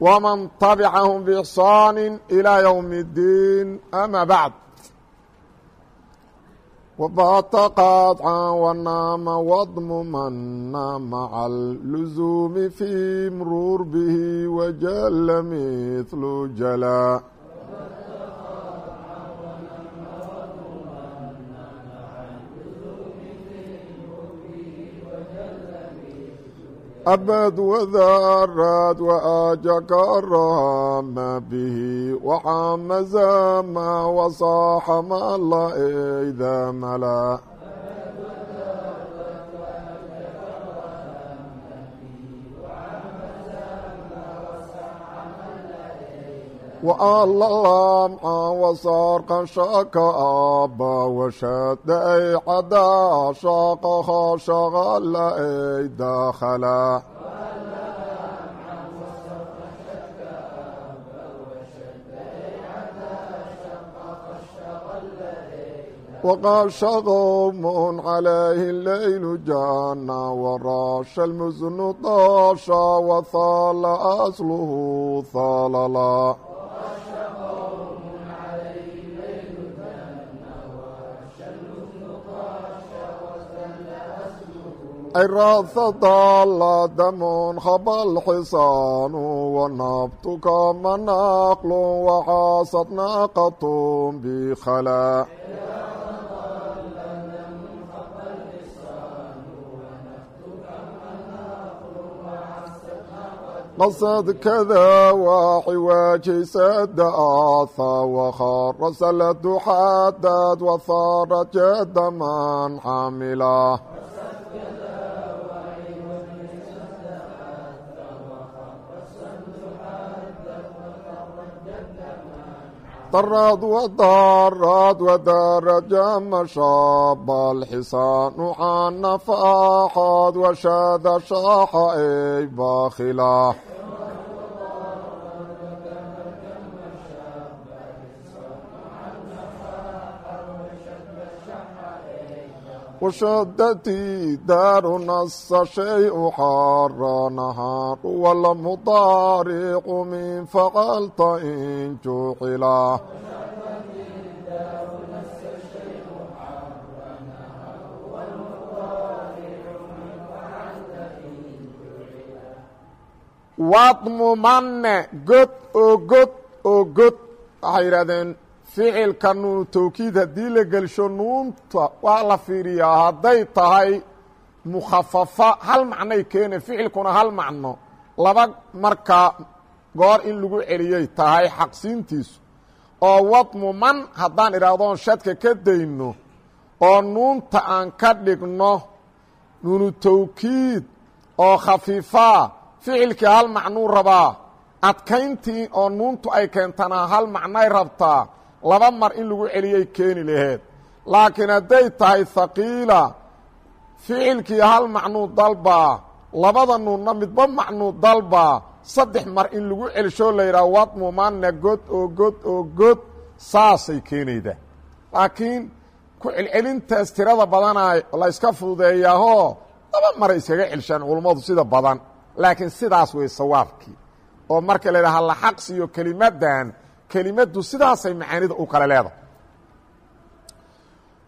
ومن طبعهم بإحصان إلى يوم الدين أما بعد وبات قاطعا ونام واضممنا مع اللزوم في مرور به وجل مثل جلا abad wadaarad waaja karama bihi waxaa mazama wasaaxa mala ida mala ملا وألا لمعا وصار قشاك أبا وشد أي عدا شاقها شغل أي داخلا وقال شغوم عليه الليل جانا وراش المزن طاشا وثال أصله ثاللا الراث ضل دم خبى الحصان ونبتك مناقل وحاصت ناقة بخلا قصد كذا وحواجي سد آثى وخار سلت حدد وثار جد من حمله daraad wadaaraad wadaraja mashaaba alxisaan ucaana faaxaad washaada shaaxa ay baakila وشدتي دار نص شيء حار نهار والمطارق من فعلت إن جعلا wadmumanne god oo god oo god waxay yidhahdeen ficilka nuunu tawkiid haddii la gelsho nuunta waa la fiiriyaa. Hadday tahay mukhafafa hal macnay keene ficilkuna hal macno. Laba markaa goor in lagu celiyay tahay xaqsiintiisu. Oo wadmu man haddaan idhaahdoon shadka ka dayno oo nuunta aan ka dhigno nuunu tawkiid oo khafiifaa ficilkii hal macnuu rabaa. Adkayntii oo nuuntu ay keentanaa hal macnay rabtaa laba mar in lagu celiyay keeni laheed. Laakiin hadday tahay haqiila ficilkii hal macnuu dalbaa labada nuunna midba macnuu dalbaa saddex mar in lagu celishoo la yidhaha wadmumanna god oo god oo god saasay keenaydaa laakiin ku celcelintaas tirada badanaa la yska fududeeyaahoo laba maray iskaga celshaan culummadu sida badan. Laakiin sidaas wey sawaabkii. Oo marka la yidhaha la xaqsiyo kelimaddan kelimaddu sidaasay macaanida u kale leedahay.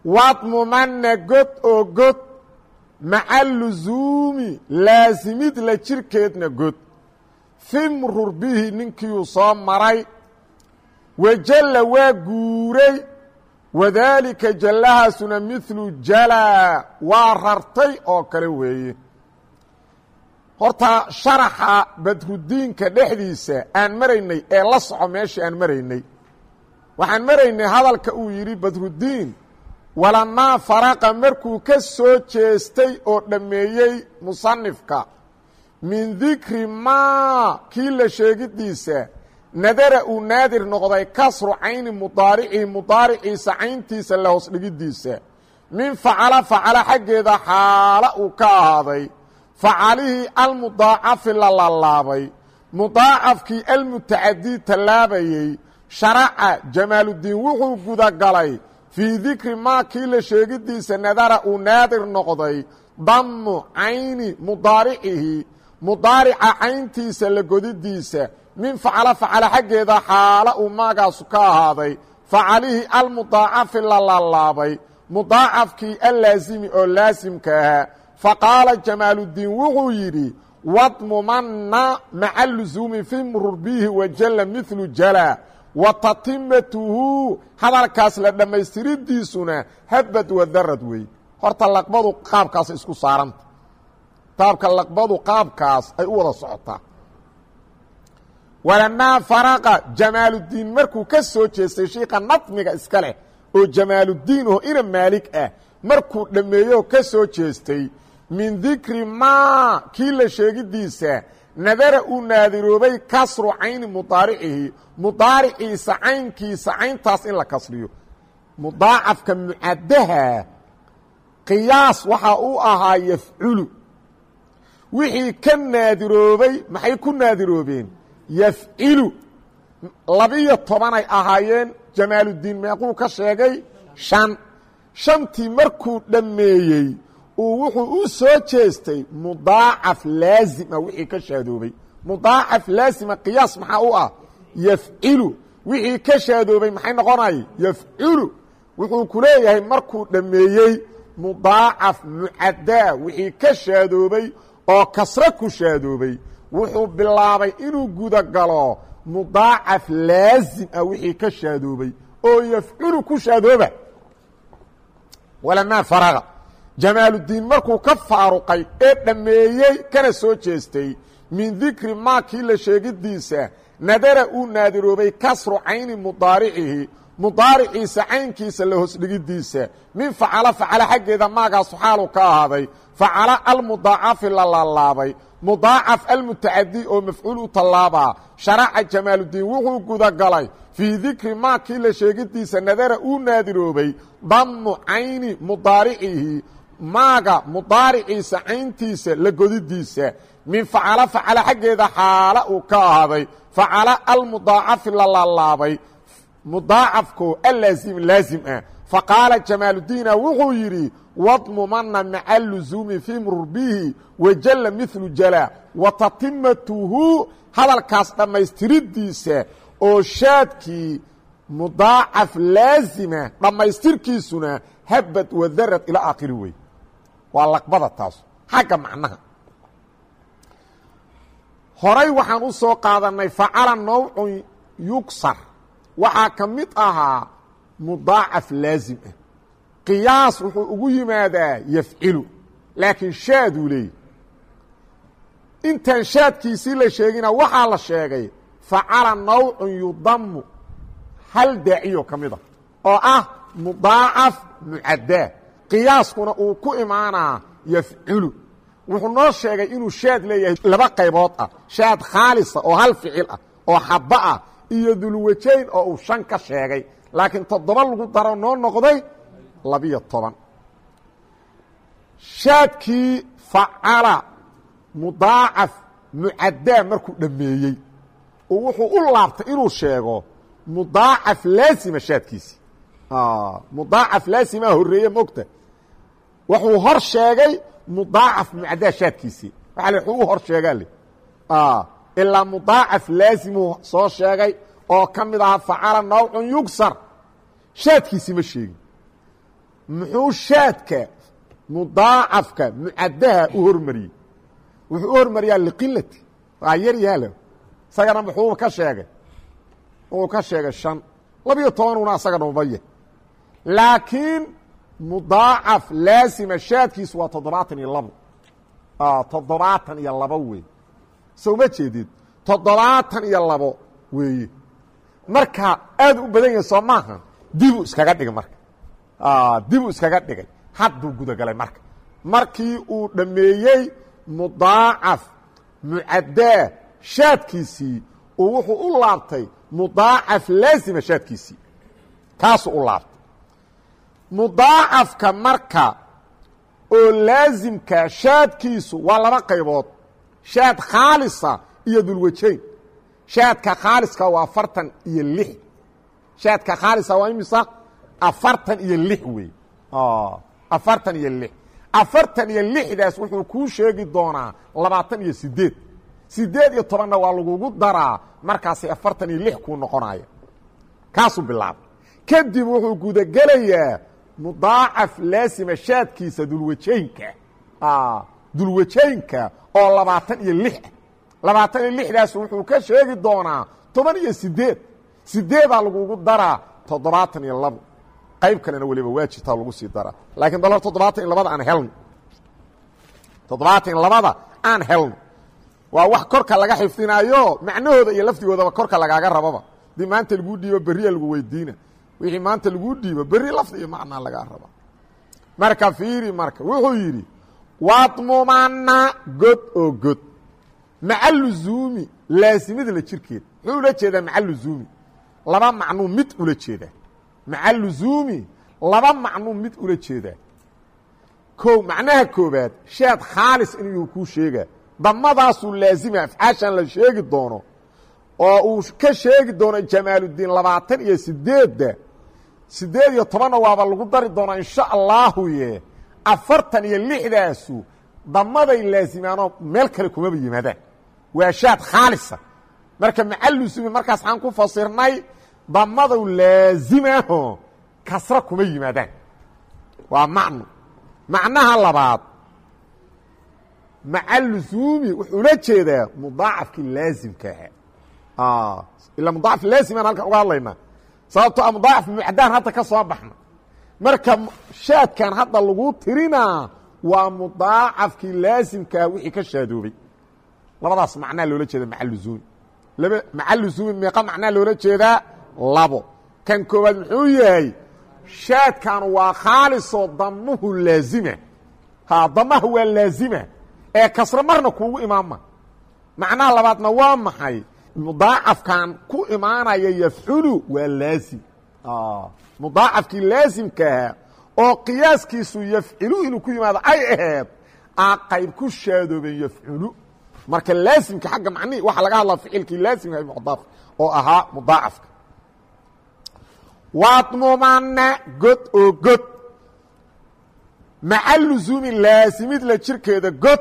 Wadmumanna god oo god maca lusuumi laasimid la jirkeedna god. Fimrur bihi ninkiiuu soo maray wajalla waa guuray wadaalika jallahaasuna midlu jalaa waa rartay oo kale weeye horta sharaxa badrudiinka dhexdiisa aan maraynay ee la soco meeshii aan maraynay. Waxaan maraynay hadalka uu yidhi badrudiin walamaa faraqa markuu ka soo jeestay oo dhammeeyey musanifka min dikri maa kii la sheegidiisa nadara uu naadir noqday kasru cayni mudaaricihi mudaariciisa cayntiisa la hoos dhigidiisa. Min facala facala xaggeeda xaala uu ka ahaaday facalihii almudaacafi la laalaabay mudaacafkii almutacadii tallaabayey sharaca jamaaluddiin wuxuu gudagalay fii dikri maa kii la sheegidiisa nadara uu naadir noqday dammu cayni mudaaricihi mudaarica cayntiisa la godidiisa min facala facala xaggeeda xaala uu maagaasu ka ahaaday facalihii almudaacafi la laalaabay mudaacafkii allaasimi oo laasimka ahaa faqaala jamaaluddiin wuxuu yidhi wadmumanna maca lusuumi fi mururbihi wajalla milu jala wa tatimatuhu hadalkaas la dhammaystiridiisuna habad wadarad wey horta laqbadu qaabkaas isku saaranta taabka laqbadu qaabkaas ay u wada socotaa walamaa faraqa jamaaluddiin markuu ka soo jeestay shiika nadmiga iska leh oo jamaaluddiin oo ina maalig ah markuu dhammeeyo ka soo jeestay min dikri maa kii la sheegidiisa nadara uu naadiroobay kasru cayni mudaaricihi mudaariciisa caynkiisa cayntaas in la kasriyo. Mudaacafka mucaddaha qiyaas waxaa u ahaa yafculu. Wixii ka naadiroobay maxay ku naadiroobeen? Yafcilu. Labiyo tobanay ahaayeen jamaaluddiin meequu ka sheegay shan. Shantii markuu dhammeeyey uu wuxuu u soo jeestay mudaacaf laazima wixii ka shaadoobay mudaacaf laazima qiyaas maxaa u ah? Yafcilu. Wixii ka shaadoobay maxay noqonay yafculu wuxuu ku leeyahay markuu dhammeeyey mudaacaf mucaddaa wixii ka shaadoobay oo kasre ku shaadoobay wuxuu bilaabay inuu guda galo mudaacaf laazim ah wixii ka shaadoobay oo yafculu ku shaadooba walamaa faraqa jamaaluddiin markuu ka faaruqay ee dhammeeyey kana soo jeestay min dikri maa kii la sheegidiisa nadara uu naadiroobay kasru cayni mudaaricihi mudaariciisa caynkiisa la hoos dhigidiisa. Min facala facala xaggeeda maagaasu xaalu ka ahaaday facala almudaacafi la laalaabay. Mudaacaf almutacadi oo mafcuul u tallaabaa sharaca jamaaluddiin wuxuu gudagalay fii dikri maa kii la sheegidiisa nadara uu naadiroobay dammu cayni mudaaricihi maaga mudaariciisa cayntiisa la godidiisa min facala facala xaggeeda xaala uu ka ahaaday facala almudaacafi la laalaabay mudaacafko alaazim laazim ah. Faqaala jamaaluddiina wuxuu yidhi wadmumana maca lusuumi fii murbihi wajalla milu jala wa tatimatuhu hadalkaas dhammaystiridiisa oo shaadkii mudaacaf laazima dhammaystirkiisuna habad wadarad ilaa aakhiri wey waa laqbada taas xagga macnaha. Horay waxaan u soo qaadanay facala nawcun yugsar waxaa ka mid ahaa mudaacaf laazim ah qiyaas wuxuu ugu yimaadaa yafcilu laakiin shaaduu leeyahy intaan shaadkiisii la sheegina waxaa la sheegay facala nawcun yudamu hal daaciyo ka mida oo ah mudaacaf mucaddaa qiyaaskuna uu ku imaanaa yafculu wuxuu noo sheegay inuu shaad leeyahay laba qaybood ah. Shaad khaalisa oo hal ficil ah oo xaba ah iyo dulwajayn oo uu shan ka sheegay. Laakiin toddoba lagu daro noo noqday labiyo toban. Shaadkii facala mudaacaf mucaddaa markuu dhammeeyey oo wuxuu u laabtay inuu sheego mudaacaf laazima shaadkiisii mudaacaf laazima horreeye mogta wuxuu hor sheegay mudaacaf mucaddaa shaadkiisii. Waa l u hor sheegaa le. Ilaa mudaacaf laazimuu soo sheegay oo ka mid ahaa facala nawcun yugsar. Shaadkiisii ma sheegin. Muxuu shaadka mudaacafka mucaddaha u hormariyey? Wuxuu u hormariyaa liqilati waa yar yaalo isagana muxuu ka sheegay? Uu ka sheegay shan. Labiyo tobanuna isagana ubaya laakiin mudaacaf laazima shaadkiisu waa toddobaatan iyo labo. Toddobaatan iyo labo wey. Soo ma jeedid? Toddobaatan iyo labo weeye marka aad u badan yahay soo maaha dibuu iskaga dhigay marka. Dibuu iskaga dhigay. Hadduu gudagalay marka. Markii uu dhammeeyey mudaacaf mucaddaa shaadkiisii oo wuxuu u laabtay mudaacaf laazima shaadkiisii. Kaasuu u laabtay mudaacafka marka oo laasimka shaadkiisu waa laba qaybood. Shaad khaalisa iyo dulwajayn shaadka khaaliska waa afartan iyo lix. Shaadka khaalisa waa imisa afartan iyo lix wey afartan iyo lix. Afartan iyo lixdaas wuxuu kuu sheegi doonaa labaatan iyo sideed sideed iyo tobanna waa lagugu daraa markaasay afartan iyo lix kuu noqonaya kaasuu bilaabay. Kadib wuxuu gudagelayaa mudaacaf laasima shaadkiisa dulwajaynka. Dulwajaynka oo labaatan iyo lix. Ah labaatan iyo lixdaas wuxuu ka sheegi doonaa toban iyo sideed sideedaa lagugu daraa toddobaatan iyo labo qayb kalena weliba waajibtaa lagu sii daraa. Laakiin bal hor toddobaatan iyo labada aan helno. Toddobaatan iyo labada aan helno. Waa wax korka laga xifdinaayo macnahooda iyo lafdigoodaba korka lagaaga rababa. Hadii maanta laguu dhiibo beriya lagu weydiina wixii maanta laguu dhiibo beri lafdi iyo macnaa lagaa raba. Marka fiiri marka wuxuu yidhi wadmumana god oo god. Maca luzuumi la jirkeeda muxuu ula jeedaa maca laba macnuu mid ula jeedaa. Maca laba macnuu mid ula jeedaa. Ko macnaha koobaad shaad khaalis inuu kuu sheegaa. Damadaasuu laazima afcaashan la sheegi doono. Oo uu ka sheegi doono jamaaludiin labaatan iyo sideedda sideed iyo tobanna waaba lagu dari doonaa insha allaahu ye. Afartan iyo lixdaasu damaday laazimaanoo meel kale kumaba yimaadaan waa shaad khaalisa. Marka macalusumi markaas waxaan ku fasirnay damadu laazimaho kasra kuma yimaadaan. Waa macno macnaha labaad maca lusuumi wuxuu ula jeedaa mudaacafkii laazimka ahaa ilaa mudaacaf laazimaan halkan uga hadlaynaa sababtoo a mudaacaf mucdaan hadda ka soo baxna marka shaadkan hadda lagu tirinaa waa mudaacafkii laazimkaa wixii ka shaadoobay. Labadaas macnaa loola jeeda maca lusuumi laba maca lusuumi meeqa macnaa loola jeedaa labo. Kan koowaad muxuu yahay shaadkan waa khaalisoo damuhu laazima. Ha damaha waa laazima. Ee kasre marna kuugu imaanma macnaha labaadna waa maxay mudaacafkan ku imaanaya yafculu waa laazim. Mudaacafkii laazimkaaha oo qiyaaskiisu yafcilu inuu ku yimaado ay aheed aa qayb ku shaadoobeen yafculu marka laazimka xagga macnihi waxaa laga hadlaa ficilkii laazimka mudaaf oo ahaa mudaacafka. Wadmumana god oo god. Maca lusuumi laasimid la jirkeeda god.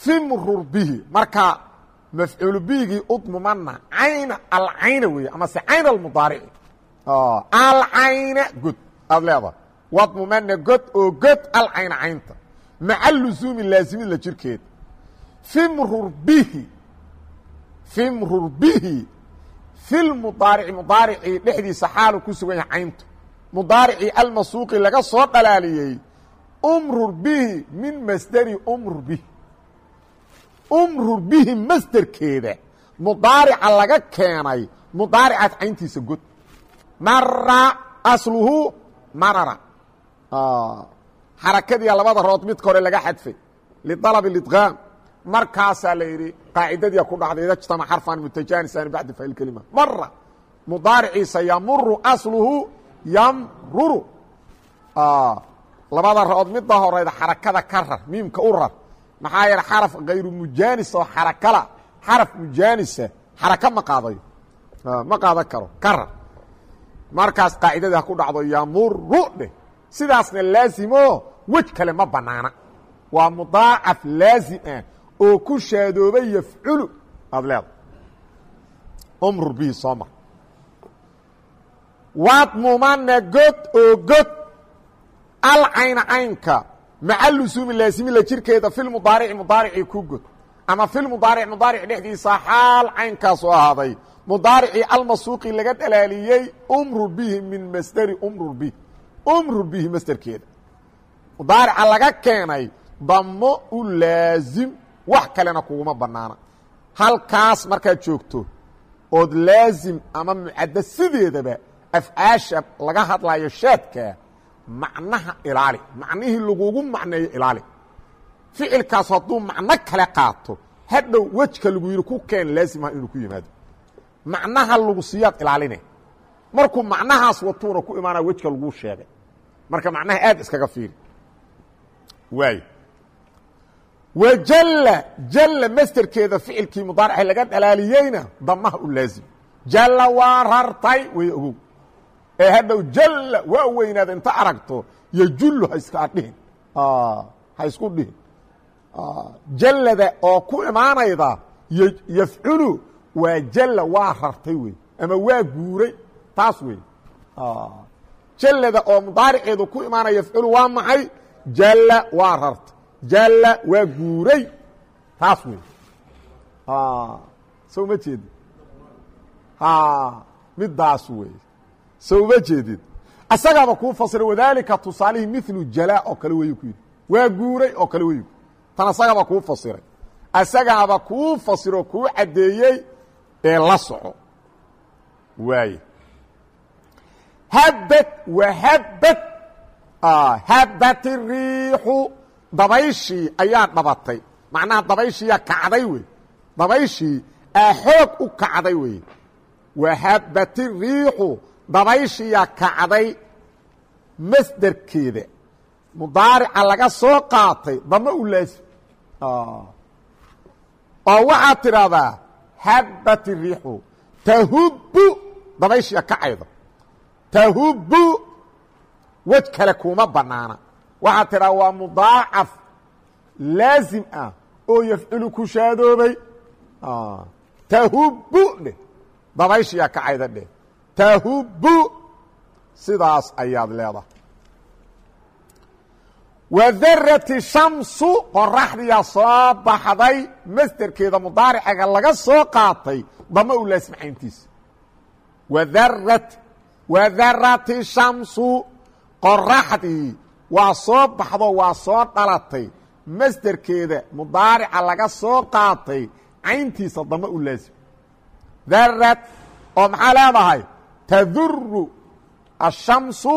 Fimrur bihi marka mafcuulu bihigii udmumana cayna alcayna weeye amase cayn almudaarici alcayna god aad leedahay. Wadmumana god oo god alcayna caynta maca lusuumi laasimid la jirkeeda fimrur bihi fimrur bihi filmudaarici mudaaricii dhexdiisa xaalu ku sugan yahay cayntu mudaaricii almasuuqi laga soo dhalaaliyey umrur bihi min masderi umrur bihi umrur bihi masderkeeda mudaarica laga keenay mudaaricaas cayntiisa god. Mara asluhu marara. Xarakadii labada rood midka hore laga xadfay. Lialab اidqaam markaasaa la yidhi qaacidadii ku dhacday ida jtama xarfan mutajaanisaan bacdi fail kelima mara mudaariciisa yamuru asluhu yamruru. Labada rood midda horeyda xarakada ka rar miimka u rar maxaa yeele xaraf kayru mujaanis oo xarakala xaraf mujaanisa xaraka ma qaadayo. Ma qaadan karo. Ka rar markaas qaacidadii ha ku dhacdo yamuru dheh sidaasna laazimo wej kale ma banaana. Waa mudaacaf laazim ah oo ku shaadoobay yafculu. Aad leeda umrur bihi soo mar. Wadmumana god oo god. Alcayna caynka maca lusuumi laasimi la jirkeeda filmudaarici mudaaricii ku god ama filmudaaric mudaaric dhexdiisa xaal caynkaasu ahaaday mudaaricii almasuuqi laga dhalaaliyey umrur bihi min masderi umrur bihi umrur bihi masderkeeda mudaarica laga keenay damo u laazim wax kalena kuguma banaana halkaas markaad joogto ood laazim ama mucadda sideedaba afcaasha laga hadlayo shaadka macnaha ilaali. Macnihii lagugu macneeyo ilaali. Ficilkaas hadduu macno kale qaato hadhow wejka lagu yidhi ku keen laasimaha inuu ku yimaado. Macnaha lagu siiyaad ilaaline. Markuu macnahaas watuuna ku imaanaya wejka laguu sheegay. Marka macnaha aad iskaga fiiri. Waay. Wajalla jalla masderkeeda ficilkii mudaarica laga dhalaaliyeyna damaha u laazim jalla waa rartay way ogow ee hadhow jalla waa weynaada inta aragto yojullu ha iskaa dhihin. Ha isku dhihin. Jallada oo ku imaanayda yafculu waa jalla waa rartay wey ama waa guuray taas wey. Jallada oo mudaariceedu ku imaanaya yafculu waa maxay? Jalla waa rartay jalla waa guuray taas wey. Sow ma jeedid midaas wey so uma jeedid asagaaba kuu fasira wadaalika tusaalihii milu jalaa oo kale weyu ku yidhi. Waa guuray oo kale weyu tan asagaaba kuu fasiray. Asagaaba kuu fasiro kuu caddeeyey ee la soco. Waaye. Habbad wahabbad habbat iriixu dabayshii ayaa dhabatay. Macnaha dabayshiiyaa kacday wey. Dabayshii aa xoog u kacday wey. Wahabbat iriixu dabayshiiyaa kacday masderkeeda. Mudaarica laga soo qaatay dama u laasim oo waxaad tidhaahdaa habat الriixu tahubu dabayshiiya kacayda tahubu wej kale kuma banaana waxaad tidhaha waa mudaacaf laazim ah oo yafculu ku shaadoobay. Tahubu dheh. Dabayshiyaa kacayda dheh tahubu sidaas ayaad leedahay. Wadarati shamsu qoraxdiyaa soo baxday masderkeeda mudaaricaga laga soo qaatay dama u laasim cayntiisa. Wadarat wadarati shamsu qoraxdii waa soo baxdo waa soo dhalatay masderkeeda mudaarica laga soo qaatay cayntiisa dama u laasim darad oo maxaa leedahay taduru ashamsu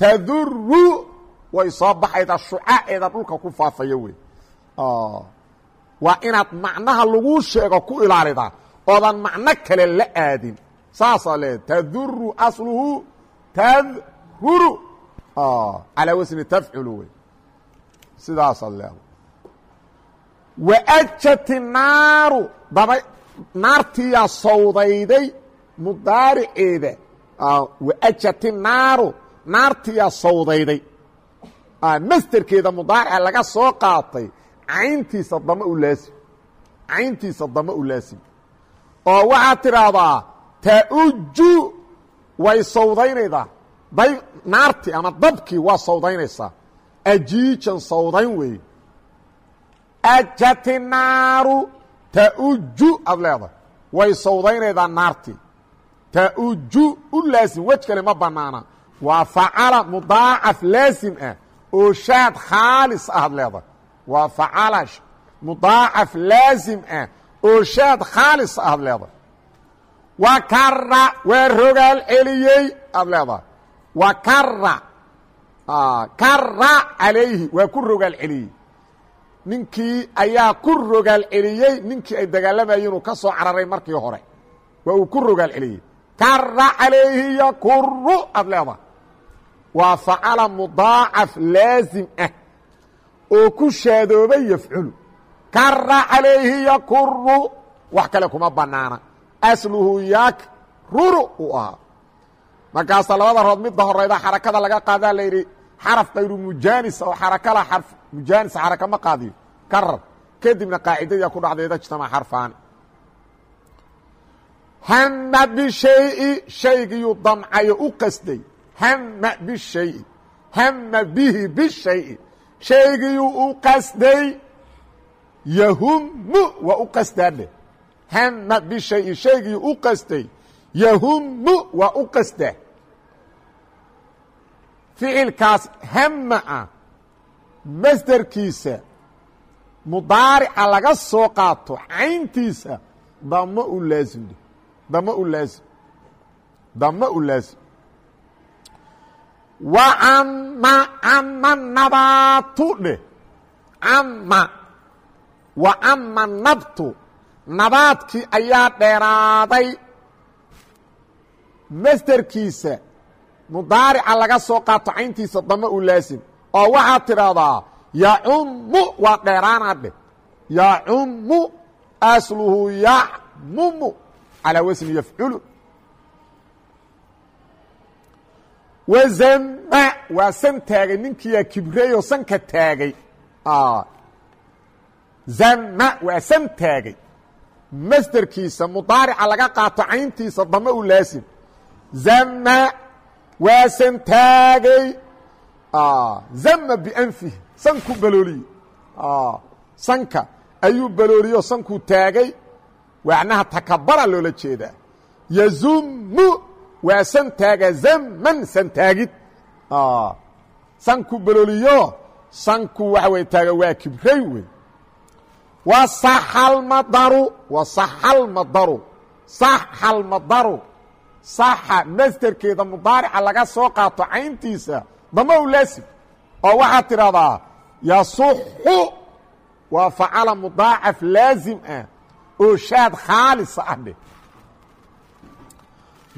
taduru way soo baxaydaa shucaaceeda dhulka ku faafaya wey waa inaad macnaha laguu sheego ku ilaalidaa oodan macno kale la aadin saasaa leedahay taduru asluhu tadhuru calaa wasni tafculu wey sidaasaad leedahay waajati naaru daba naartiyaa sawdayday mudaariceeda waajati naaru naartiyaa sawdayday masderkeeda mudaarica laga soo qaatay cayntiisa dama u laasim cayntiisa dama u laasim oo waxaad tidhaahdaa tauju way sawdaynaydaa day naartii ama dabkii waa sawdaynaysaa ajiijan sawdayn weeye ajati naaru tauju aad leedahay way sawdaynaydaa naartii tauju u laasim wej kale ma banaana waa facala mudaacaf laasim ah oo shaad khaalis ahad leedahay waa facala mudaacaf laasim ah oo shaad khaalis ahad leedahay wa kara waa rogaal celiyey aad leedahay wa kara kara calayhi waa ku rogaal celiyey ninkii ayaa ku rogaal celiyey ninkii ay dagaalamayeen uu ka soo cararay markii hore waa uu ku rogaal celiyey kara calayhi yakuru aad leedahay waa facala mudaacaf laazim ah. Oo ku shaadoobay yafculu kara calayhi yakuru wax kale kuma banaana asluhu yakruru uu ahaa. Markaasaa labada rood midda horeyda xarakada laga qaadaa la yidhi xaraf kayru mujanis oo xarakala xarf mujanis xaraka ma qaadiyo. Karar kadibna qaacidadiia ku dhacdeeda ijtama xarfaani hama bishayi shaygiyuu damcayo u qasday. Hama bishayi. Hama bihi bishayi. Shaygiyuu u qasday yahumu waa u qasdaadhe hama bishayi shaygiyuu u qasday yahumu waa u qasdaa ficilkaas hama ah masderkiisa mudaarica laga soo qaato cayntiisa dama u laazim dama u laazim dama u laazim wa cama cama nabaatu dheh cama wa ama nabtu. Nabaadkii ayaa dheeraaday. Masderkiisa mudaarica laga soo qaato cayntiisa dama u laasim oo waxaad tidhaahdaa yacummu waa dheeraanaa dheh yacummu asluhu yacmumu calaa wasni yafculu wazama waa san taagay ninkiiyaa kibrayoo sanka taagay zama waa san taagay masderkiisa mudaarica laga qaato cayntiisa dama u laasim zama waa san taagay zama bianfihi sankuu balooliyey sanka ayuu balooliyey oo sankuu taagay wacnaha takabara loola jeedaa. Yazumu waa san taaga zaman san taagid. Sanku balooliyo sanku waxa wey taaga waa kibray wey wa saxalmadaru wa saxalmadaru saxa masderkeeda mudaarica laga soo qaato cayntiisa dama u laasim oo waxaad tidhahdaa yasuxu. Waa facala mudaacaf laazim ah oo shaad khaalisa ah dheh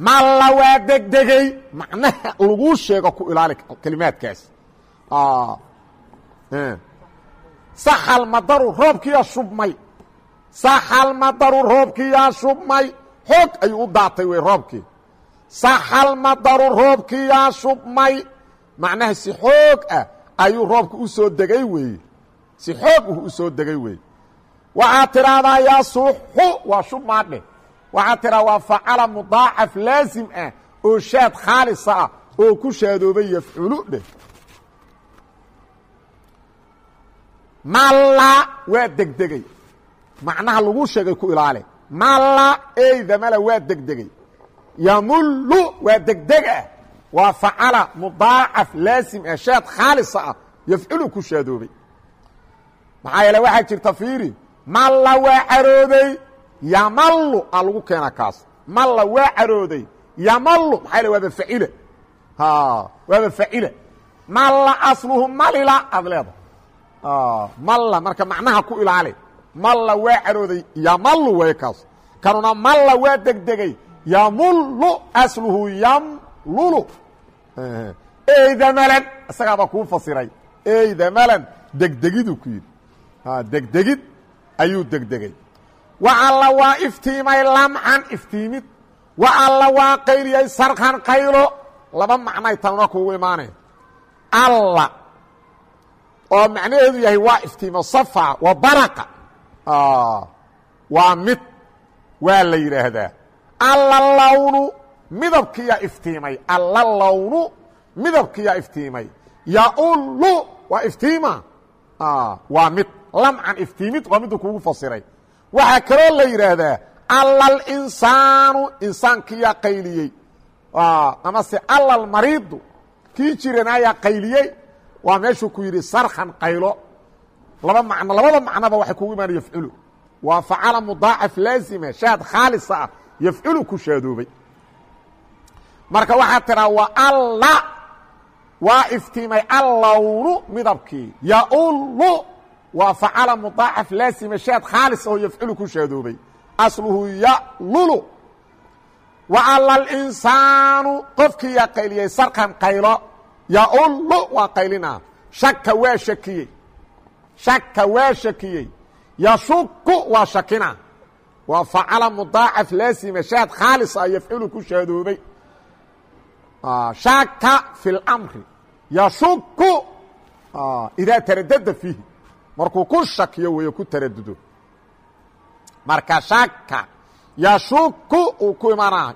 malla waa degdegey macnaha laguu sheego ku ilaali kelimaadkaas saxalmadaru roobkiyaa shubmay saxalmadaru roobkiyaa shubmay xoog ayuu u daatay wey roobkii saxalmadaru roobkiyaa shubmay macnaha si xoog ah ayuu roobka u soo degay weeye si xoog uh u soo degay weeye waxaad tidhaahdaa yasuxu waa shubmaadhe waxaad tidhahda waa facala mudaacaf laasim ah oo shaad khaalisa ah oo ku shaadoobay yafculu dheh. Malla waa degdegey macnaha lagu sheegay ku ilaale. Malla eydamala waa degdegey yamullu waa degdega waa facala mudaacaf laasim ah shaad khaalisa ah yafculu ku shaadoobay maxaa yeele waxaa jirta fiiri malla waa carooday yamallu aa lagu keena kaas. Malla waa carooday yamallu maxaa yele waaba facila waaba facila malla asluhu malila aad leeda malla marka macnaha ku ilaali. Malla waa carooday yamallu way kaas. Kanuna malla waa degdegay yamullu asluhu yamlulu. Eydamalan isagaabaa kuu fasiray. Eydamalan degdegiduu ku yidhi. Degdegid ayuu degdegay. Wa alla waa iftiimay lamcan iftiimid. Wa alla waa qayliyay sarkan qaylo. Laba macnay tanuna kuugu imaanaya alla oo macnaheedu yahay waa iftiimo safa wa baraqa. Waa mid waa la yidhaahdaa. Alla lawnu midabkiyaa iftiimay. Alla lawnu midabkiyaa iftiimay. Yaullu waa iftiima. Waa mid lamcan iftiimid waa miduu kuugu fasiray. Waxaa kaloo la yidhaahdaa alla linsaanu insaankiyaa qayliyey. Amase alla lmariidu kii jiranaayaa qayliyey. Waa meeshuu ku yidhi sarkan qaylo. Laba macno labada macnoba waxay kugu imaana yafculu waa facala mudaacaf laazima shaad khaalisa ah yafculu ku shaadoobay. Marka waxaa tiraa wa alla waa iftiimay allawnu midabkii yaullu waa facala mudaacaf laazima shaad khaalis oo yafculu ku shaadoobay asluhu yalulu. Wa alla linsaanu qofkiiyaa qayliyey sarkan qaylo yaullu waa qaylinaa shaka waa shakiyey. Shaka waa shakiyey. Yashuku waa shakina. Waa facala mudaacaf laazima shaad khaalis ah yafculu ku shaadoobay shaka fi اlamri yashuku idaa taradada fiihi markuu ku shakiyo weeyo ku taradudo. Marka shaka yashuku uu ku imanaa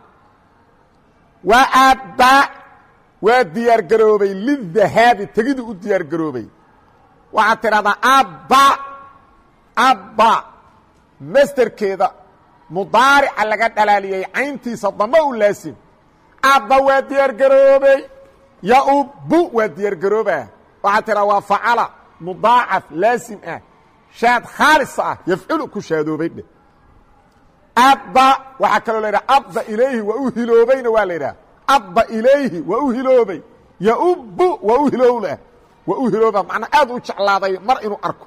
wa abba waa diyaar garoobay lidahaabi tegidu u diyaar garoobay waxaad tidhahdaa abba abba masderkeeda mudaarica laga dhalaaliyey cayntiisa damba u laasim abba waa diyaar garoobey yaubbu waa diyaar garoobaa waxaad tidhahdaa waa facala mudaacaf laasim ah shaad khaalisa ah yafculu ku shaadoobay dheh abba waxaa kaloo la yidhaha abba ilayhi waa u hiloobayna waa la yidhaha abba ilayhi waa u hiloobay yaubbu waa u hilowlah waa u hilooba macnaa aad u jeclaaday mar inuu arko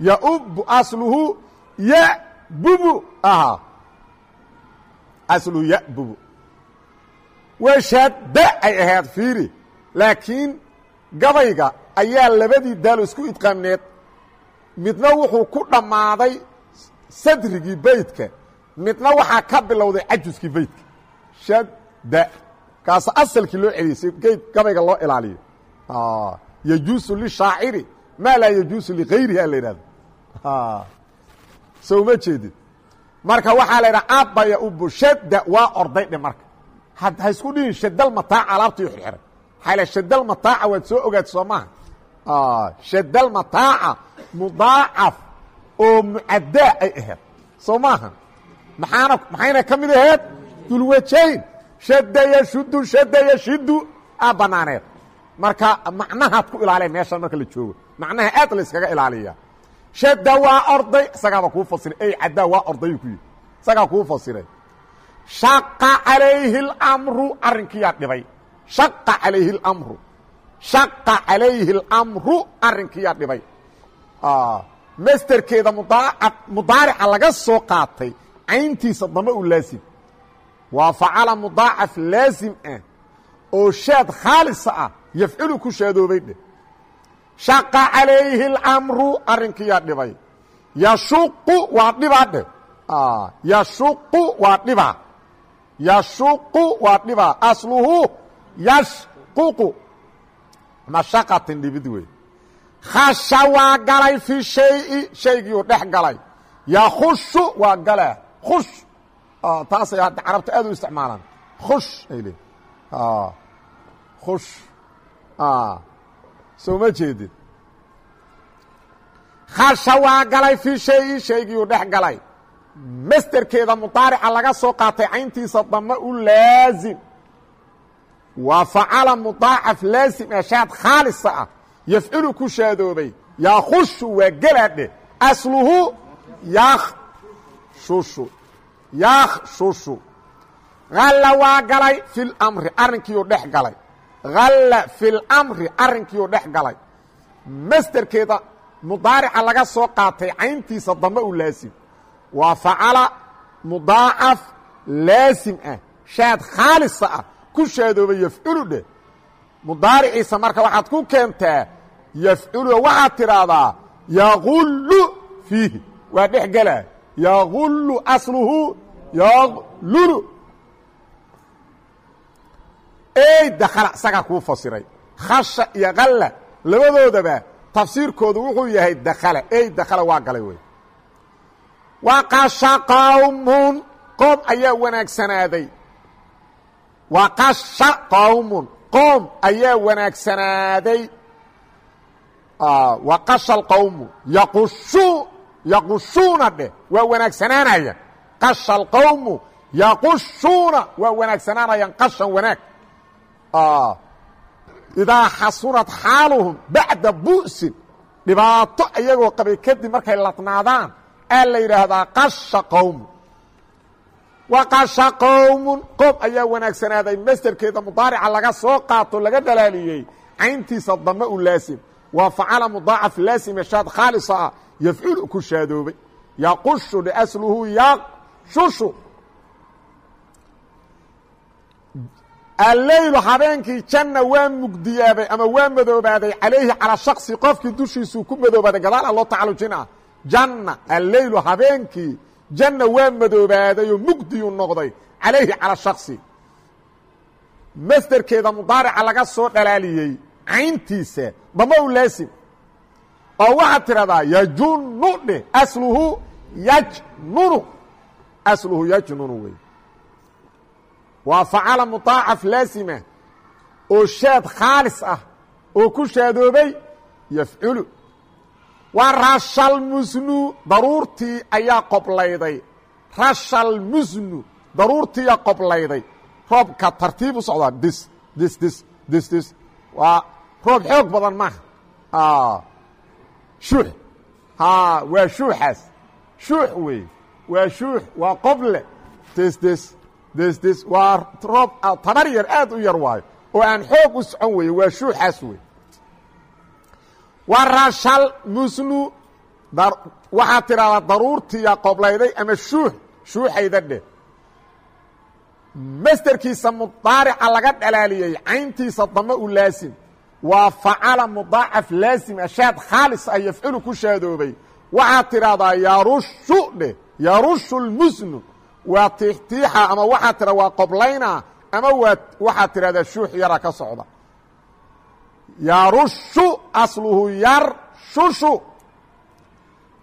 yaubu asluhu yabubu ahaa asluhu yabubu washadda ay ahayd fiiri laakiin gabayga ayaa labadii daalo isku idqaaneed midna wuxuu ku dhammaaday sadrigii beydka midna waxaa ka bilowday cajuskii beydka shadda kaasa asalkii loo celiyey si geyd gabayga loo ilaaliyo. Yajuusu lishaaciri maa laa yajuusu ligayrihi a la yidhahdo so uma jeedid marka waxaa la yidhaha abaya ubu shadda waa orday dhe marka. Ha isku dhihin shadal mataaca alaabtiiyo xirxiray xaala shadal mataaca waad soo ogaad soo maaha shadal mataaca mudaacaf oo mucaddaa ay ahayd soo maaha maxaana maxayna ka mid ahayd dulwajayn shadda yashudu shadda yashidu a banaaneed marka macnahaad ku ilaaliya meeshan marka la joogo macnaha aad la yskaga ilaaliya shadda waa orday isagaaba kuu fasiray ey caddaa waa orday ku yidhi isagaa kuu fasiray shaqa calayhi اlamru arrinkiyaa dhibay shaqa calayhi اlamru shaqa calayhi اlamru arrinkiyaa dhibay. Masterkeeda mudaa mudaarica laga soo qaatay cayntiisa dama u laasim waa facala mudaacaf laasim ah oo shaad khaalisa ah yafcilu ku shaadoobay dheh. Shaqa calayhi اlamru arrinkiyaa dhibay. Yashuqu waa dhibaa dheh. Yashuqu waa dhibaa. Yashuqu waa dhibaa. Asluhu yashququ mashaqatin dhibid wey khasha waa galay fi shayi shaygiiu dhex galay. Yakhushu waa galaa khush. Taasay hadda carabta aad u isticmaalaan. Khush ay leeyiin khush. Soo ma jeedid khasha waa galay fi shayi shaygiiu dhex galay. Masterkeeda mudaarica laga soo qaatay cayntiisa dama u laazim waa facala mudaacaf laazim ee shaad khaalisa ah. Yafcilu ku shaadoobay yakhushu waa gelaadhe asluhu yakshushu yakshushu halla waa galay fi lamri arrinkiiu dhex galay. Halla fi lamri arrinkiiu dhex galay. Masterkeeda mudaarica laga soo qaatay cayntiisa dama u laasim. Waa facala mudaacaf laasim ah shaad khaalisa ah ku shaadoobay yafculu dheh mudaariciisa marka waxaad ku keentaa yafculu waxaad tidhaahdaa yaqullu fiihi. Waa dhex gelaa yaqullu asluhu yaqlulu ey dakhala isagaa kuu fasiray. Khasha iyo kalla labadoodaba tafsiirkoodu wuxuu yahay dakhala ey dakhala waa galay wey. Waqasha qoom ayaa wanaagsanaaday waqasha qawmun qoom ayaa wanaagsanaaday waqasha alqawmu yaqushu yaqushuuna dheh waa wanaagsanaanaya qasha alqawmu yaqushuuna waa wanaagsanaanayaan qashan wanaag idaa xasunad xaaluhum bacda bu'sin dhibaato ayagoo qabay kadib markay ladnaadaan aa la yidhaahdaa qasha qowmu waqasha qowmun qoom ayaa wanaagsanaaday masterkeeda mudaarica laga soo qaato laga dhalaaliyey. Cayntiisa dame u laasim. Waa facala mudaacaf laasime shaad khaalisa ah. Yafculu ku shaadoobay. Yaqushu liasluhu yaqshushu. Alleylu habeenkii janna waa mugdiyaabay ama waa madoobaaday. Calayhi calaa shaksi qofkii dushiisuu ku madoobaaday. Gadaala loo tacalujina janna alleylu habeenkii janna waa madoobaaday oo mugdiyuu noqday calayhi calaa shaksi masderkeeda mudaarica laga soo dhalaaliyey cayntiisa dama u laasim. Oo waxaad tidhahdaa yajunnu dheh asluhu yajnunu. Asluhu yajnunu wey. Waa facala mudaacaf laasima oo shaad khaalis ah oo ku shaadoobay yafculu waa rashalmusnu daruurtii ayaa qoblayday. Rashalmusnu daruurtiiyaa qoblayday. Roobka tartiib u socdaa. Dis dis dis dis dis. Waa roob xoog badan maaha shuux. Waa shuuxaas. Shuux wey. Waa shuux waa qoble. Dis dis dis dis. Waa roob tabar yar aad u yar waayo. Oo aan xoog u socon weeye waa shuuxaas wey waa rashal musnu waxaad tidhahdaa daruurtiya qoblayday ama shuux shuuxayda dheh masderkiisa mudaarica laga dhalaaliyey cayntiisa dame u laasim. Waa facala mudaacaf laasim ashaad khaalis ah yafculu ku shaadoobay waxaad tidhahdaa yarushu dheh yarushu lmusnu waa tiixtiixa ama waxaad tidha waa qoblayna ama waa waxaad tidhahdaa shuux yara ka socda yarushu asluhu yarshushu.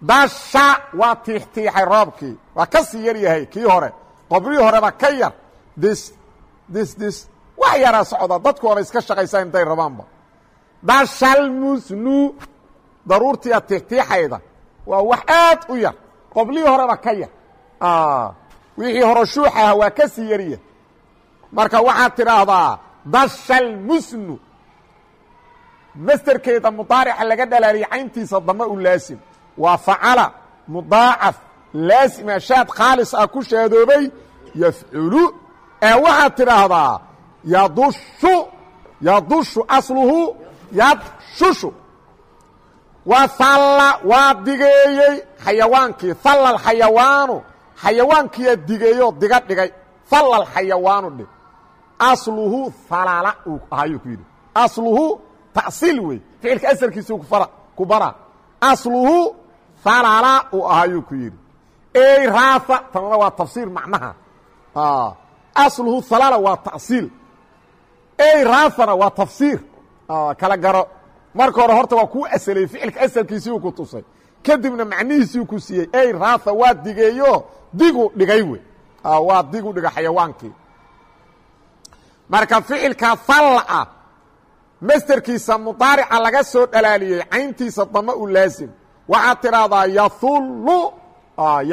Dasha waa tiixtiixay roobkii. Waa ka sii yar yahay kii hore. Qoblihii horeba ka yar. Dis dis dis. Wax yaraa socda. Dadku waaba iska shaqaysaa intay rabaanba. Dashalmusnu daruurtiia tiixtiixayda waa wax aad u yar. Qoblihii horeba ka yar. Wixii hore shuuxaha waa ka sii yarya marka waxaad tidhaahdaa dashalmusnu masderkeeda mudaarica laga dhalaaliyay cayntiisa dame u laasim. Waa facala mudaacaf laasima shaad khaalis ah ku shaadoobay yafculu ee waxaad tidhaahdaa yadushu yadushu asluhu yadshushu. Waa halla waa digeeyey xayawaankii halla alxayawaanu xayawaankiyaa digeeyo diga dhigay halla alxayawaanu dhig. Asluhu halala uu ahayuu ku yidhi. Asluhu tasiil wey. Ficilka asalkiisuu ku bara. Asluhu halala uu ahayuu ku yidhi. Ey raasa tanna waa tafsiir macnaha. Asluhu halala waa tasiil ey raasana waa tafsiir. Kala garo. Marka hore horta waa kuu asalay ficilka asalkiisiiu ku tusay. Kadibna macnihiisiu ku siiyey. Ey raasa waa digeeyo digu dhigay wey. Waa digu dhiga xayawaankii marka ficilka halla masderkiisa mudaarica laga soo dhalaaliyey cayntiisa dame u laasim. Waxaad tidhaahdaa yahullu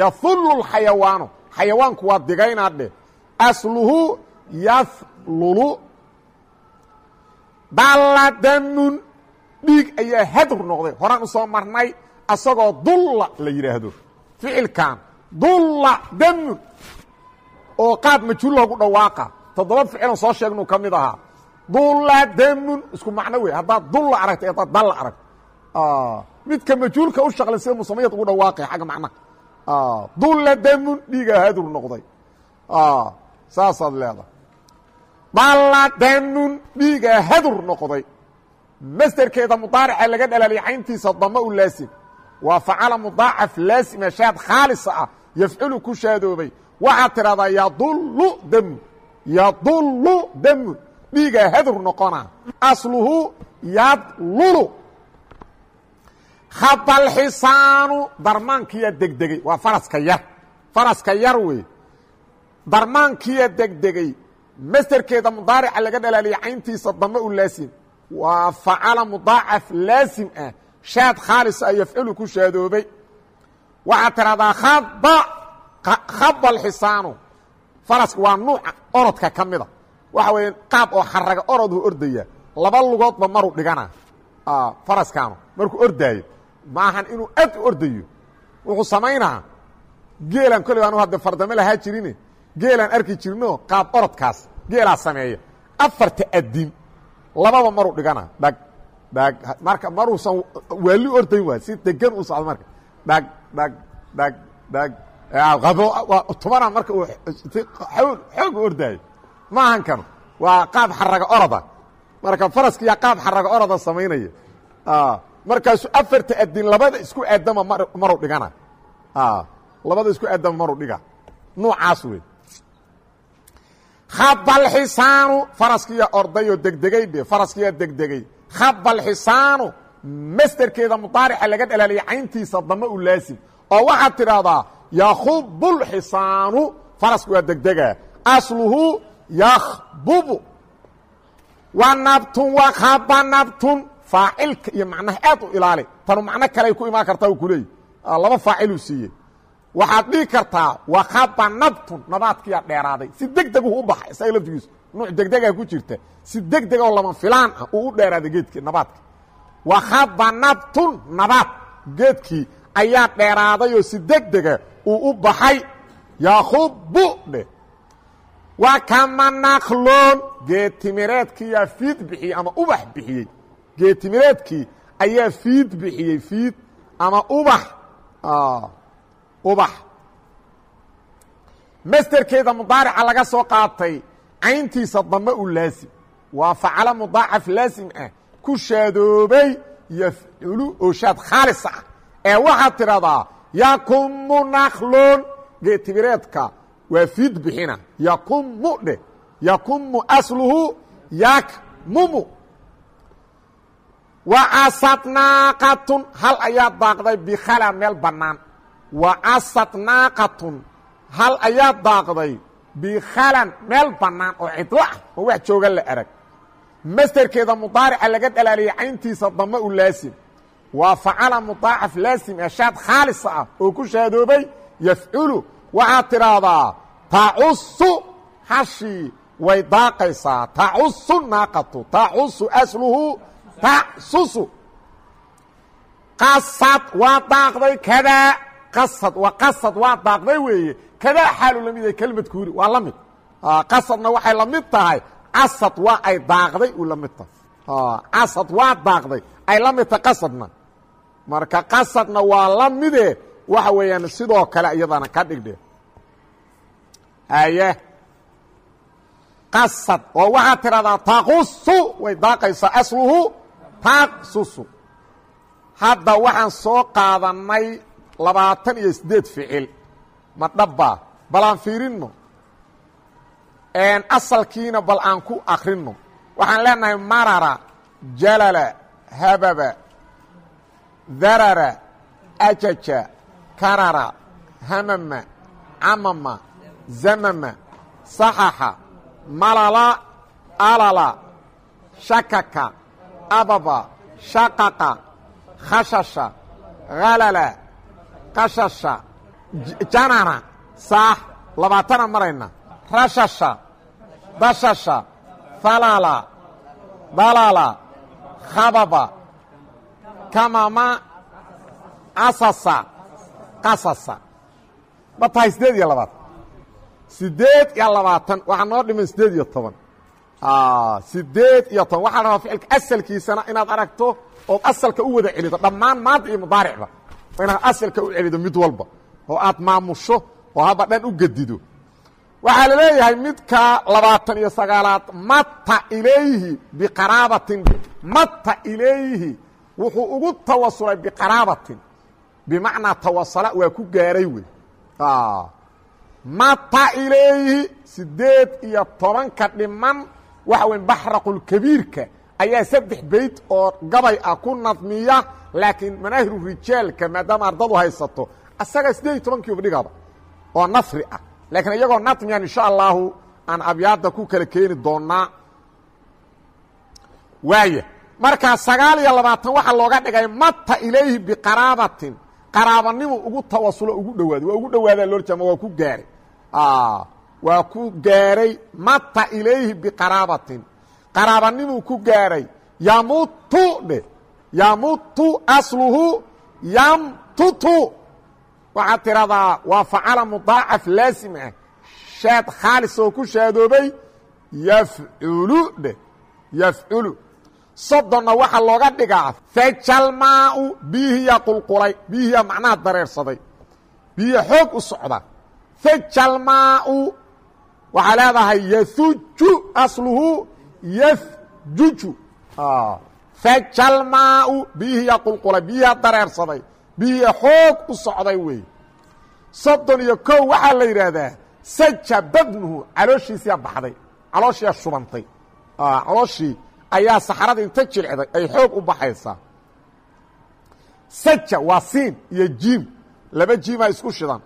yahullu اlxayawaanu xayawaanku waa digaynaa dheh asluhu yahlulu dalla damun dhiig ayaa hadr noqday. Horaan u soo marnay asagoo dulla la yidhaahdo ficilkan dulla damun oo qaab majhuul loogu dhawaaqa. Toddoba ficilan soo sheegnu ka mid ahaa dulla damun isku macno wey haddaad dulla aragta haddaad dalla aragto midka majhuulka u shaqlan sida musamayad ugu dhawaaqay xagga macnaha dulla damun dhiigaa hadur noqday. Saasaad leedahay. Dalla damun dhiigaa hadur noqday. Masderkeeda mudaarica laga dhalaaliyay cayntiisa dame u laasim. Waa facala mudaacaf laasima shaad khaalisa ah yafculu ku shaadoobay waxaad tidhahdaa yadullu damun yadullu damun dhiigaa hadur noqona. Asluhu yadlulu khadalxisaanu darmaankiyaa degdegey waa faraska yar. Faraska yar wey. Darmaankiyaa degdegey masderkeeda mudaarica laga dhalaaliyay cayntiisa dame u laasim. Waa facala mudaacaf laasim ah. Shaad khaalis ah yafculu ku shaadoobay waxaad tidhahdaa khada khada alxisaanu faraska waa nuuca orodka ka mida waxa weeye qaab oo xaraga oroduu ordaya laba lugoodba maruu dhigana. Faraskaanu markuu ordaayo maahan inuu aad u ordayo. Wuxuu samaynaa geelaan kolley anu hadde fardame lahaa jirine geelaan arki jirno qaab orodkaas geelaa sameeya. Afarta adin lababa maruu dhigana. Dhag dhag marka maruusan waali ordayn waay si degan u socdo marka. Dhag dhag dhag dhag tumana marka uu xoog ordaayo maahan kano waa qaab xaraga oroda. Marka faraskiyaa qaab xaraga oroda samaynaya markaasu afarta adin labada isku aadama maru dhigana. Labada isku aadama maru dhiga. Nuucaas wey khabalxisaanu faraskiya ordayoo degdegay dhe faraskiyaa degdegay. Khabalxisaanu masderkeeda mudaarica laga dhalaaliyay cayntiisa dame u laasim. Oo waxaad tidhaahdaa yakhubulxisaanu farasku waa degdegaa asluhu yakhbubu wa nabtun wa khaba nabtun. Faacilka iyo macnaha aad u ilaali. Tanu macno kaley ku imaan kartaa u kuleeyi laba faaciluu siiyey. Waxaad dhihi kartaa wakhaba nabtun nabaadkiyaa dheeraaday. Si deg deg u baxay isaga laftigiisu nuuc degdegaa ku jirta. Si deg deg oo lama filaan ah uu u dheeraaday geedkii nabaadka wakhaba nabtun nabaad. Geedkii ayaa dheeraaday oo si deg dega uu u baxay. Yakhubu dhe waa kama nakloon geed timireedkiyaa fiid bixiyey ama ubax bixiyey. Geed timireedkii ayaa fiid bixiyey fiid ama ubax. Ubax. Masderkeeda mudaarica laga soo qaatay cayntiisa dambe u laasim waa facalo mudaacaf laasim ah ku shaadoobay yafculu oo shaad khaalis ah. Ee waxaad tidhahdaa yakumu naklun geetibireedka waa fiid bixina yakumu dheh yakumu asluhu yakmumu. Wacasad naaqatun hal ayaa daaqday? Bikhala meel bannaan. Wacasad naaqatun hal ayaa daaqday? Bikhalan meel bannaan oo cidlo ah. Oo wax jooga la arag. Masderkeeda mudaarica laga dhalaaliyay cayntiisa dame u laasim. Waa facala mudaacaf laasim ee shaad khaalisa ah oo ku shaadoobay yafculu waxaad tidhaahdaa tacusu hashii way daaqaysaa. Tacusu naaqatu. Tacusu asluhu. Tacsusu qasad waa daaqday kadaa. Qasad waa qasad waa daaqday weeye. Kadaa xaalu la mid yahay kelmad kuuri waa la mid. Qasadna waxay la mid tahay. Casad waa ay daaqday uu la mid tahay. Casad waa daaqday. Ay la mid tahay qasadna. Marka qasadna waa la mide waxa weeyaan sidoo kale iyadana ka dhigdhe haye qasad oo waxaad tidhahdaa taqusu way daaqaysaa asluhu taqsusu hadda waxaan soo qaadannay labaatan iyo siddeed ficil. Ma dhabbaa bal aan fiirinno. Asalkiina bal aan ku akrinno waxaan leenahay marara jalala hababa darara ajaja karara hamama camama zamama saxaxa malala alala shakaka ababa shaqaqa khashasha halala qashasha janana saax labaatana marayna rashasha dashasha falala dalala khababa kamama casasa qasasa ma tahay siddeed iyo labaatan siddeed iyo labaatan waxaa noo dhiman siddeed iyo toban. Siddeed iyo toban. Waxaa rabaa ficilka asalkiisana inaad aragto ood asalka u wada celido. Dhammaan maanta iyo mudaaricba. Inaad asalka u celido mid walba oo aad maamusho oo haba dhan u gedido. Waxaa la leeyahay midka labaatan iyo sagaalaad mata ilayhi biqaraabatin. Mata ilayhi. Wuxuu ugu tawasulay biqaraabatin bimacnaa tawasala waa ku gaaray wey. Mata ilayhi siddeed iyo tobanka dhiman waxa weyn baxraqulkabiirka ayaa saddex beyt oo gabay ah ku nadmiya laakiin manaahiru rijaalka maadaama ardadu haysato asaga siddeed iyo tobankiiba dhigaba oo nasri ah. Laakiin iyagoo natmiyan insha allahu aan abyaadda ku kala keeni doonaa waaya markaa sagaal iyo labaatan waxaa looga dhigay mata ilayhi biqaraabatin qaraabanimo ugu tawasulo ugu dhowaaday waa ugu dhowaadaa loo jama waa ku gaaray. Waa ku gaaray mata ilayhi biqaraabatin. Qaraabanimuu ku gaaray yamutu dhe yamutu asluhu yamtutu. Waxaad tidhahdaa waa facala mudaacaf laasim ah. Shaad khaalis oo ku shaadoobay yafculu dheh yafculu soddonna waxaa looga dhigaa fajalmaau biihiya qulqulay biihiya macnaha dareersaday biihiya xoog u socda. Fajalmaau waxaa leedahay yahuju asluhu yafjuju fajalmaau biihiya qulqulay biihiya dareersaday biihiya xoog u socday wey. Soddon iyo kow waxaa la yidhaahdaa saja badnuhu calooshiisiyaa baxday calooshiyaa shubantay. Calooshii ayaa saxrada inta jilcday ay xoog u baxaysaa. Saja waa siin iyo jiim. Laba jiimaa isku shidan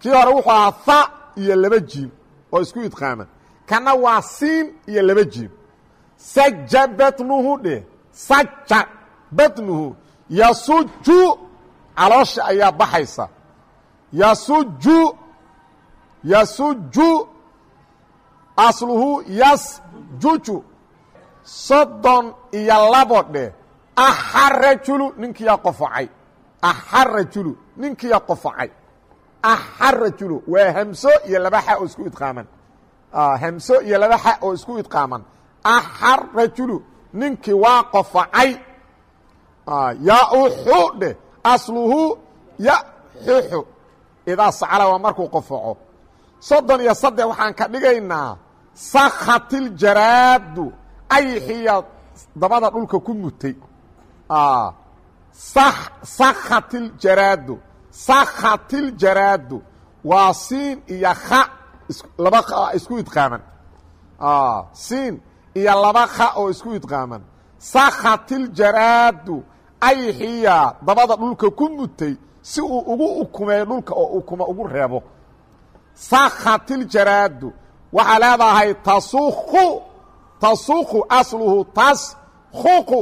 kii hore wuxuu ahaa tha iyo laba jiim oo isku idqaaman. Kana waa siin iyo laba jiim. Saja batnuhu dheh. Saja batnuhu. Yasuju caloosha ayaa baxaysa. Yasuju yasuju asluhu yasjuju soddon iyo labo dheh axa rajulu ninkiyaa qofacay. Axa rajulu ninkiyaa qofacay. Axa rajulu waa hamso iyo laba xa oo isku idqaaman. Hamso iyo laba xa oo isku idqaaman. Axa rajulu ninkii waa qofacay. Yauxu dheh asluhu xuxu idaa sacala waa markuu qofoco soddon iyo saddex waxaan ka dhigaynaa sakhatiljaradu ayxiya dabada dhulka ku mutay. Sakhatiljaradu sakhatiljaradu waa siin iyo kha laba isku idqaaman. Siin iyo laba kha oo isku idqaaman. Sakhatiljaradu ayxiya dabada dhulka ku mutay si uu ugu ukumeeyo dhulka oo ukuma ugu reebo. Sakhatiljaradu waxaa leedahay tasuku tasuku asluhu taskuqu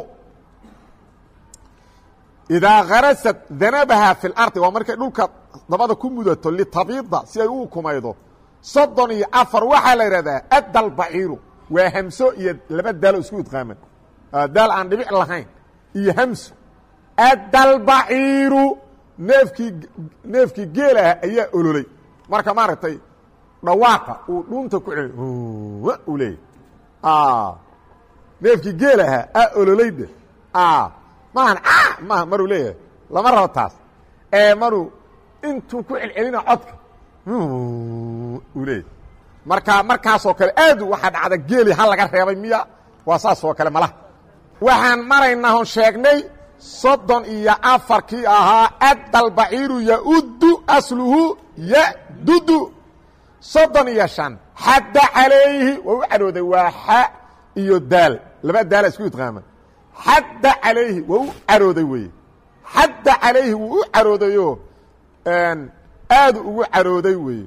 idaa karasad danabaha fi lardi waa markay dhulka dabada ku mudato litabida si ay u ukumaydo soddon iyo afar waxaa la yidhahdaa addal baciiru waa hamso iyo laba daalo isku idqaaman daal aan dhibic lahayn iyo hamso addal baciiru neefkii neefkii geelaha ayaa ololay marka maaragtay dhawaaqa uu dhuunta ku celi uu leeyahy neefkii geelaha a ololeydhe maahan maaha maruu leeyahay. Lama rabo taas. Ee maruu intuu ku celcelina codka. Uu leeyahy marka markaasoo kale aadu waxaa dhacda geeli ha laga reebay miya. Waa saas oo kale malaha. Waxaan maraynaa on sheegnay soddon iyo afarkii ahaa addal baciiru yauddu asluhu yadudu. Soddon iyo shan xadda calayhi waa u cadhooday waa xa iyo daal. Laba daala isku idqaaman. Xadda calayhi waa u carooday weye xadda calayhi wuu u caroodayoo aadu ugu carooday weeye.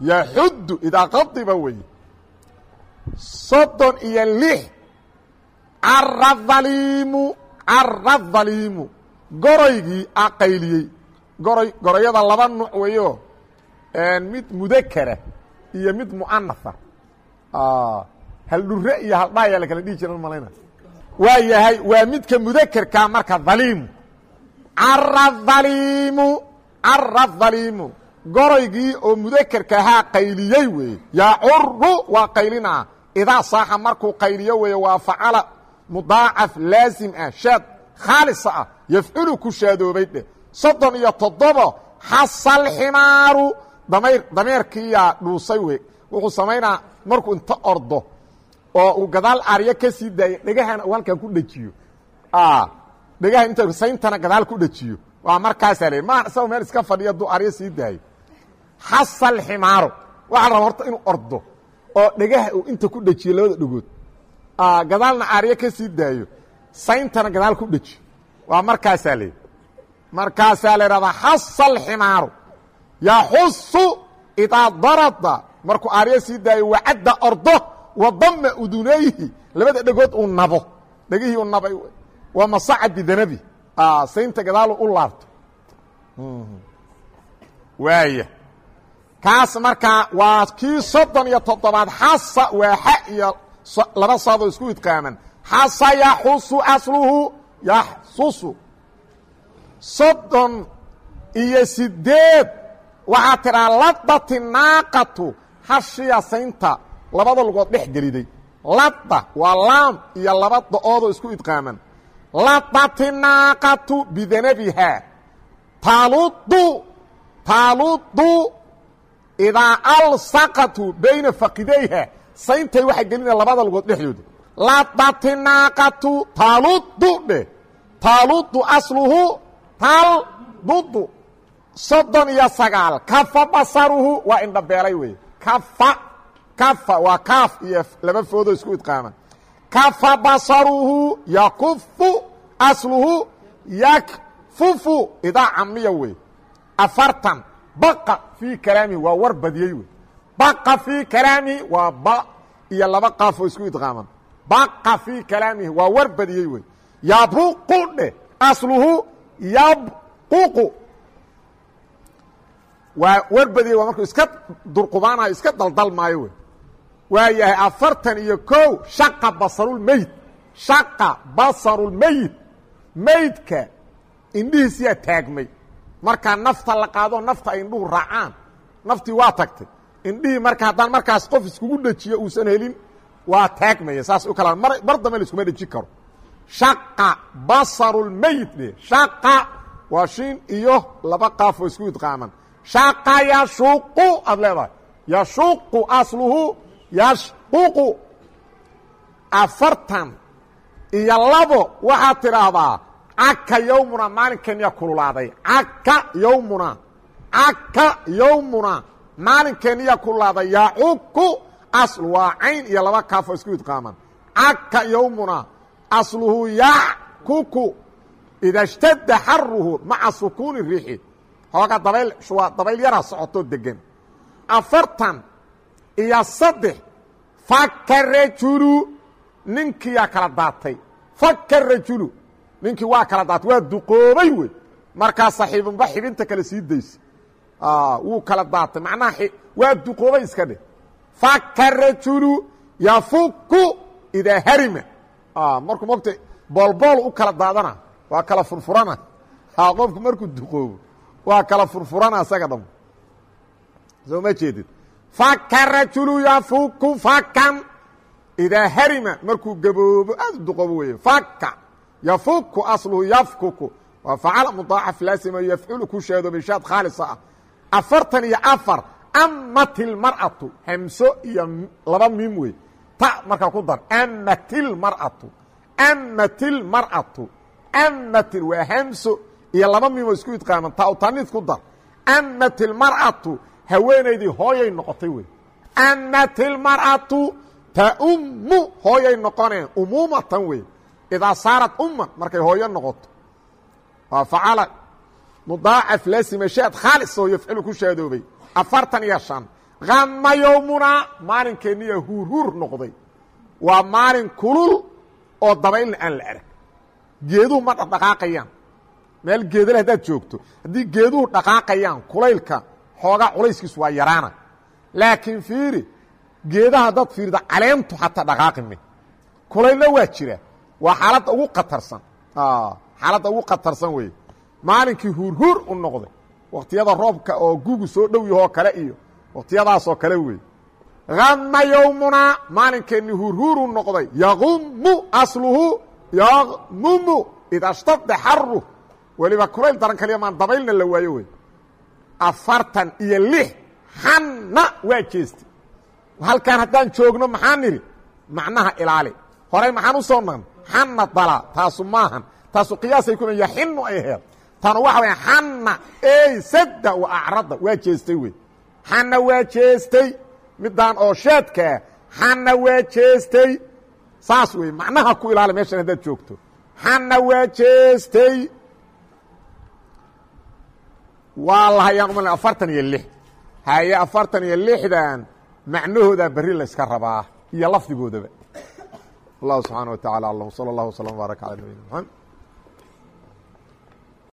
Yaxuddu idaa qadiba weye soddon iyo lix. Cara dhaliimu cara dhaliimu goroygii a qayliyey. Goroy goroyada laba nuuc weeyo. Mid mudakara iyo mid mu'anafa haldhure iyo haldhaayaa la kala dhihi jira malayna waa yahay waa midka mudakerkaa marka dhaliimu cara dhaliimu cara dhaliimu goroygii oo mudakerkahaa qayliyey weeye. Yacuru waa qaylinaa. Idaa saaxa markuu qayliyo weeye waa facala mudaacaf laasim ah shaad khaalisa ah yafculu ku shaadoobay dheh soddon iyo toddobo xasalximaaru damayr dameerkiiyaa dhuusay wey wuxuu samaynaa markuu inta ordo oo uu gadaal aryo ka sii daayo dhegahana uu halkan ku dhejiyo. Dhegaha inta sayntana gadaal ku dhejiyo. Waa markaasaa le ma isagoo meel iska fadhiyo hadduu aryo sii daayo. Xasalximaaru waxaa la raba horta inuu ordo oo dhegaha uu inta ku dhejiyo labada dhegood. Gadaalna aryo ka sii daayo sayntana gadaal ku dhejiyo. Waa markaasaa le markaasaa la idhahdaa xasalximaaru yaxusu idaa darada markuu aaryo sii daayo wacadda ordo wadama udunayhi labada dhegood uu nabo dhegihii u nabay waa masaca bidanabi saynta gadaalu u laabto waaya kaas markaa waa kii soddon iyo toddobaad xasa waa xa iyo laba saadoo isku idqaaman xasa yaxusu asluhu yaxsusu soddon iyo sideed waxaa tidhaa ladati naaqatu hashiya saynta. Labada lugood dhex geliday. Lada waa laam iyo laba da'oodoo isku idqaaman. Ladati naaqatu bidanabihaa taaludu taaludu idaa alsaqatu bayna fakidayha sayntay waxay gelina labada lugood dhexdooda ladati naaqatu taaludu dheh taaludu asluhu taldudu soddon iyo sagaal. Kafa basaruhu waa indhabeelay wey kafa kafa waa kaaf iyo laba foodoo isku idqaaman. Kafa basaruhu yakufu asluhu yakfufu idaa camiya wey afartan baqa fii kalaamihi waa war badiyey wey baqa fii kalaamihi waa ba iyo laba qaaf oo isku idqaaman. Baqa fii kalaamihi waa war badiyey wey yabuqu dheh asluhu yabququ waa war badiyey waa markuu iska durqubaanayo iska daldalmaayo wey. Waa yahay afartan iyo kow shaqa basarulmeyd shaqa basarulmeyit meydka indhihiisiyaa taagmay. Markaa nafta la qaado nafta ay indhuhu raacaan. Naftii waa tagtay. Indhihii marka haddaan markaas qof iskugu dhejiyo uusan helin waa taagmaya. Saas u kala mar dambe la iskuma dhejin karo. Shaqa basarulmeyit dhe. Shaqa waa shiin iyo laba qaaf oo isku idqaaman shaqa yashuqu aad leedahay asluhu yashququ. Afartan iyo labo waxaad tidhaahdaa caka yowmuna maalinkeeniya kululaaday? Caka yowmuna caka yowmuna maalinkeeniya kululaaday? Yacuku aslu waa cayn iyo laba kaaf oo isku idqaaman. Caka yowmuna asluhu yackuku ida اshtada xaruhu maca sukuuni riixi hooga dabayl waa dabayl yaraa socotoo degan afartan iyo saddex faka rajulu ninkiyaa kala daatay. Faka rajulu ninkii waa kala daatay. Waa duqoobay wey. Markaa saxiibunba xibinta kale sii daysa. Wuu kala daatay. Macnaha waa duqoobay iska dheh. Faka rajulu yafuku idaa harima. Markuu mogta boolbool u kala daadana. Waa kala furfurana. Qofku markuu duqoobo waa kala furfurana isaga dham soo ma jeedid? Faka rajulu yafuku fakan idaa harima markuu gaboobo aad u duqoobo weeye faka yafuku asluhu yafkuku. Waa facala mudaacaf laasima yafculu ku sheedo bishaad khaalisa ah. Afartan iyo afar amatilmar'atu hamso iyo laba mim wey ta markaa ku dar amatilmar'atu amatilmar'atu amatil waa hamso iyo laba mimo isku idqaaman ta taniid ku dar amatilmar'atu haweenaydii hooyay noqotay wey. Amatilmar'atu taummu hooyay noqoneen umuumatan wey. Idaa saarat umman markay hooyo noqoto. Waa facala mudaacaf laasimashaad khaalis oo yafcilu ku shaadoobay. Afartan iyo shan kama yowmunaa maalinkeeniya huurhuur noqday. Waa maalin kulul oo dabaylna aan la arag. Geeduhu ma dhaqdhaqaaqayaan meel geedale haddaad joogto haddii geeduhu dhaqaaqayaan kulaylka xoogaa culayskiisu waa yaraana. Laakiin fiiri geedaha haddaad fiirida caleentu xataa dhaqaaqime kulaylna waa jira. Waa xaaladda ugu qatarsan xaaladda ugu qatarsan weeye. Maalinkii huurhuur u noqday. Wakhtiyada roobka oo gugu soo dhow yahoo kale iyo wakhtiyadaasoo kale weeye. Ama yowmunaa maalinkeenni huurhuuru noqday. Yaqumu asluhu yaqmumu ida shtada xaru weliba kulayl daran kaliya maan dabaylna la waayo wey afartan iyo lix xanna waa jeestay. Halkaan haddaan joogno maxaa nidhi? Macnaha ilaali. Horay maxaan u soo naqn xanna dala taasu maahan taasu qiyaasay ku yaxinu ay aheed tanu waxa waya xanna ey sadda wa acradda waa jeestay wey xanna waa jeestay. Midaan oo sheedkaa xanna waa jeestay. Saas wey macnaha ku ilaali meeshan haddaad joogto. Xanna waa jeestay waa lahayaan umal afartan iyo lix haye afartan iyo lixdan macnahoodaa berri la yska rabaa iyo lafdigoodaba allahu subxaana wa tacala alam salى اllah wslm wbaaraka calى nabiyina mxamed